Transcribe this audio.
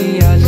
e aí